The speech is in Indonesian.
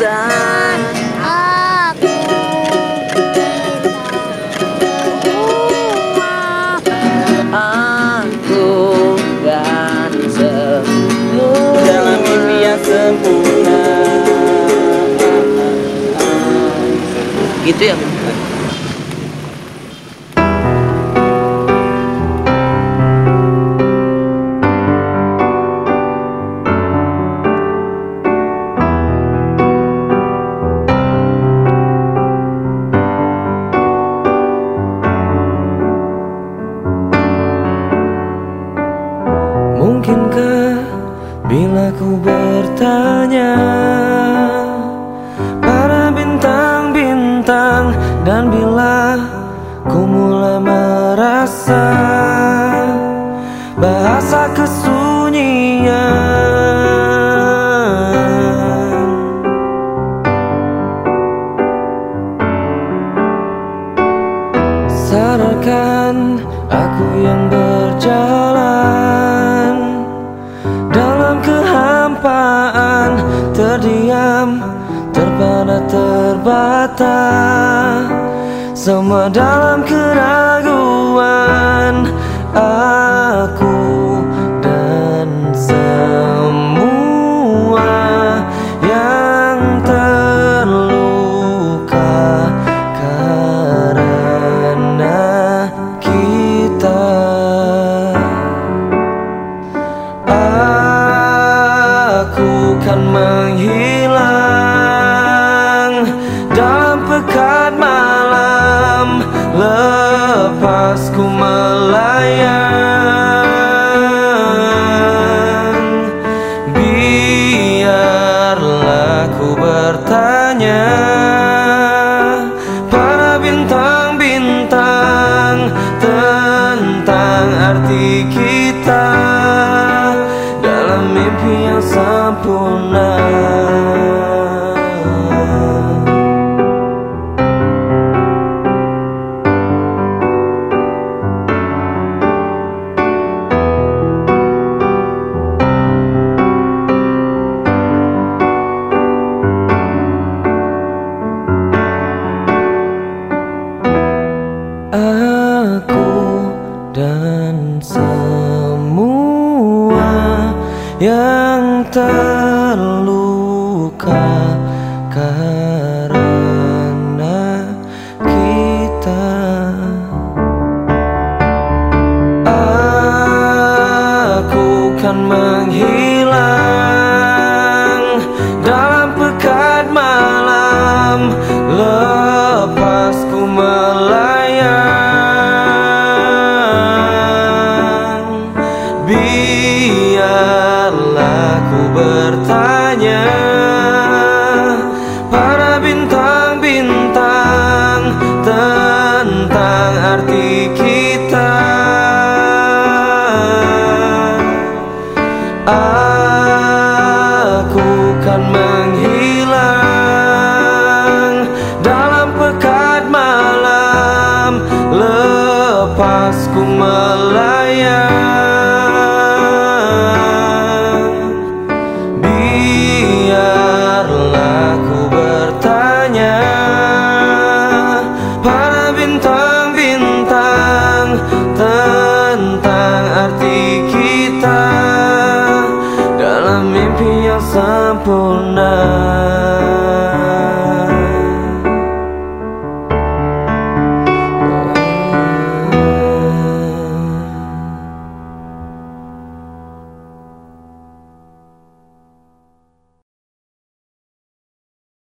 cinta Aku Aku dan semua Dalam mimpi yang sempurna. Gitu ya ku bertanya Pada bintang-bintang? Dan bila ku mulai merasa Bahasa kesunyian terbata Semua dalam keraguan Aku dan semua yang terluka karena kita. Aku kan menghilang lepas melayang Biarlah ku bertanya pada bintang-bintang tentang arti kita dalam mimpi yang sempurna. Yang terluka karena kita. Aku kan menghilang bintang-bintang tentang arti kita. Aku kan menghilang dalam pekat malam lepas ku now